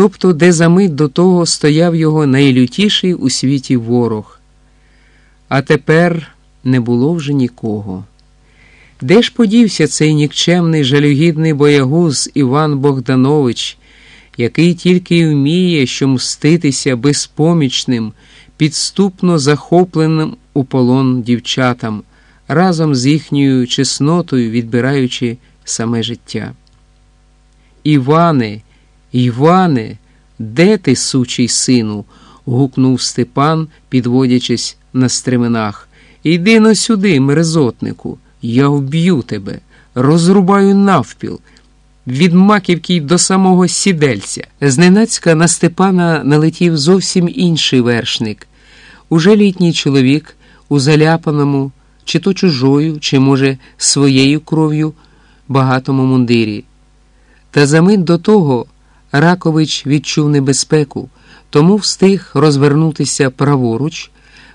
тобто де за мить до того стояв його найлютіший у світі ворог. А тепер не було вже нікого. Де ж подівся цей нікчемний жалюгідний боягуз Іван Богданович, який тільки й вміє, що мститися безпомічним, підступно захопленим у полон дівчатам, разом з їхньою чеснотою відбираючи саме життя? Іване, Іване, де ти, сучий сину? гукнув Степан, підводячись на стременах. Іди но сюди, мерзотнику, я вб'ю тебе, розрубаю навпіл. Від маківки до самого сідельця. Зненацька на Степана налетів зовсім інший вершник. Уже літній чоловік у заляпаному, чи то чужою, чи, може, своєю кров'ю багатому мундирі. Та за мить до того Ракович відчув небезпеку, тому встиг розвернутися праворуч,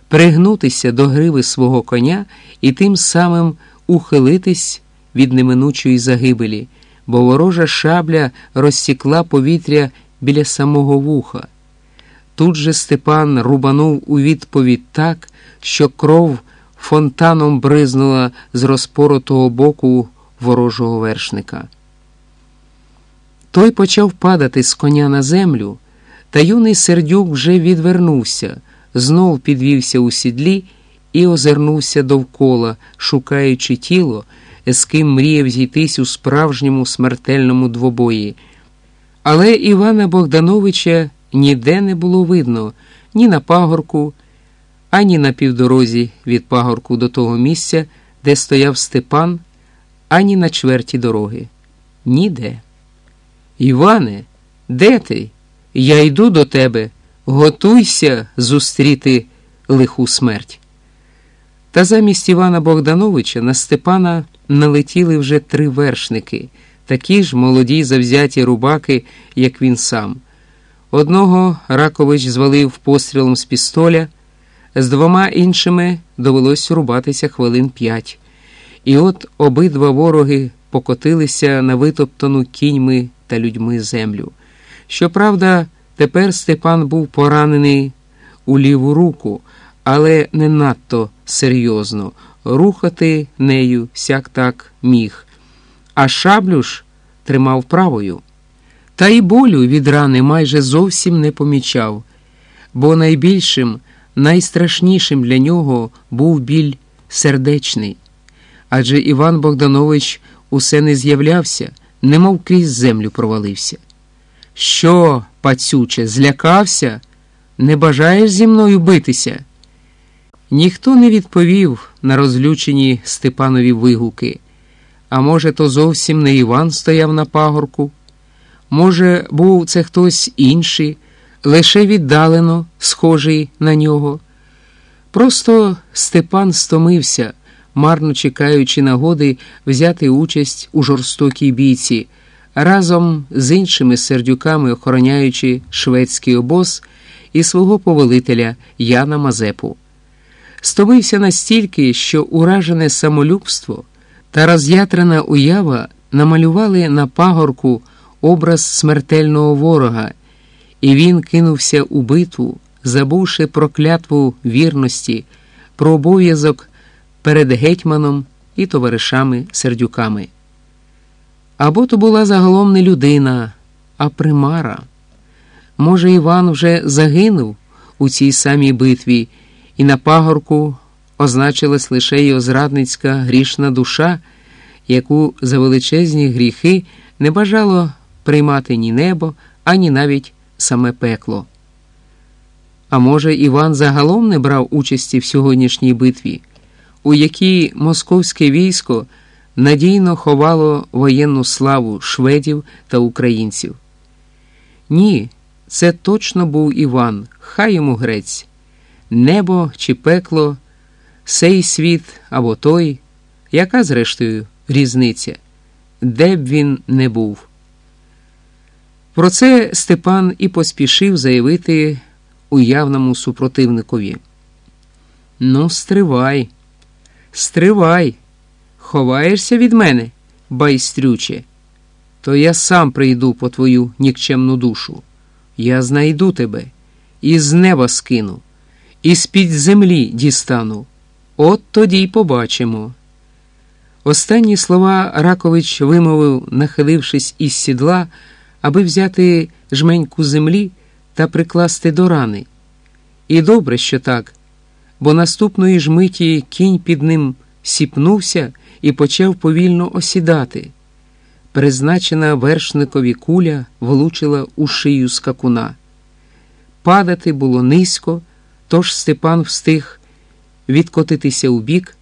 пригнутися до гриви свого коня і тим самим ухилитись від неминучої загибелі, бо ворожа шабля розсікла повітря біля самого вуха. Тут же Степан рубанув у відповідь так, що кров фонтаном бризнула з розпоротого боку ворожого вершника. Той почав падати з коня на землю, та юний сердюк вже відвернувся, знов підвівся у сідлі і озирнувся довкола, шукаючи тіло, з ким мріяв зійтись у справжньому смертельному двобої. Але Івана Богдановича ніде не було видно ні на пагорку, ані на півдорозі від пагорку до того місця, де стояв Степан, ані на чверті дороги. Ніде. Іване, де ти? Я йду до тебе, готуйся зустріти лиху смерть. Та замість Івана Богдановича на Степана налетіли вже три вершники, такі ж молоді завзяті рубаки, як він сам. Одного Ракович звалив пострілом з пістоля, з двома іншими довелось рубатися хвилин п'ять. І от обидва вороги покотилися на витоптану кіньми та людьми землю. Щоправда, тепер Степан був поранений у ліву руку, але не надто серйозно рухати нею сяк так міг, а шаблю ж тримав правою. Та й болю від рани майже зовсім не помічав, бо найбільшим, найстрашнішим для нього був біль сердечний. Адже Іван Богданович усе не з'являвся, немов крізь землю провалився. Що, пацюче, злякався? Не бажаєш зі мною битися? Ніхто не відповів на розлючені Степанові вигуки. А може, то зовсім не Іван стояв на пагорку? Може, був це хтось інший, лише віддалено схожий на нього. Просто Степан стомився, марно чекаючи нагоди взяти участь у жорстокій бійці, разом з іншими сердюками охороняючи шведський обоз і свого повелителя Яна Мазепу. Стомився настільки, що уражене самолюбство та роз'ятрена уява намалювали на пагорку образ смертельного ворога, і він кинувся у битву, забувши про клятву вірності, про обов'язок перед гетьманом і товаришами сердюками. Або то була загалом не людина, а примара. Може, Іван вже загинув у цій самій битві, і на пагорку означилась лише його зрадницька грішна душа, яку за величезні гріхи не бажало приймати ні небо, ані навіть саме пекло. А може, Іван загалом не брав участі в сьогоднішній битві, у якій московське військо надійно ховало воєнну славу шведів та українців? Ні, це точно був Іван, хай йому грець, небо чи пекло, сей світ або той, яка, зрештою, різниця, де б він не був. Про це Степан і поспішив заявити уявному супротивникові. Ну, стривай, стривай, ховаєшся від мене, байстрюче, то я сам прийду по твою нікчемну душу. я знайду тебе, і з неба скину, і з-під землі дістану. От тоді й побачимо. Останні слова Ракович вимовив, нахилившись із сідла, аби взяти жменьку землі та прикласти до рани. І добре, що так, бо наступної ж миті кінь під ним сіпнувся і почав повільно осідати. Призначена вершникові куля влучила у шию скакуна. Падати було низько, тож Степан встиг відкотитися у бік,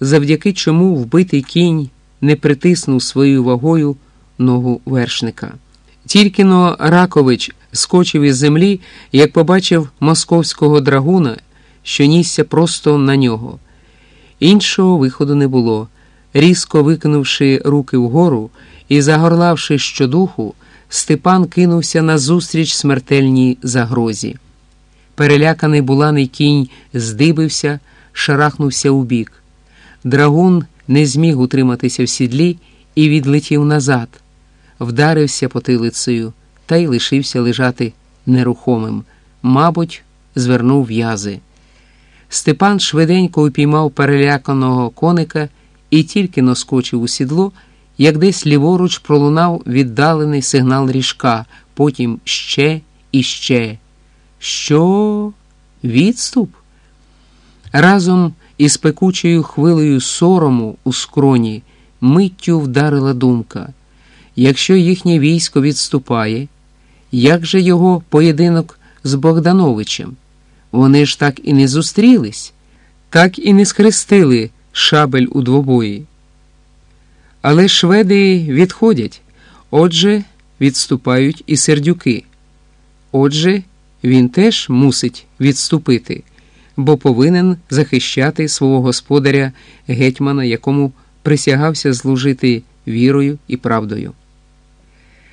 завдяки чому вбитий кінь не притиснув своєю вагою ногу вершника. Тільки но Ракович скочив із землі, як побачив московського драгуна, що нісся просто на нього. Іншого виходу не було. Різко викинувши руки вгору і загорлавши щодуху, Степан кинувся назустріч смертельній загрозі. Переляканий буланий кінь здибився, шарахнувся у бік. Драгун не зміг утриматися в сідлі і відлетів назад, вдарився потилицею та й лишився лежати нерухомим, мабуть, звернув в'язи. Степан швиденько упіймав переляканого коника і тільки наскочив у сідло, як десь ліворуч пролунав віддалений сигнал ріжка, потім ще і ще. Що? Відступ? Разом із пекучою хвилею сорому у скроні миттю вдарила думка. Якщо їхнє військо відступає, як же його поєдинок з Богдановичем? Вони ж так і не зустрілись, так і не схрестили шабель у двобої. Але шведи відходять, отже, відступають і сердюки. Отже, він теж мусить відступити, бо повинен захищати свого господаря гетьмана, якому присягався служити вірою і правдою.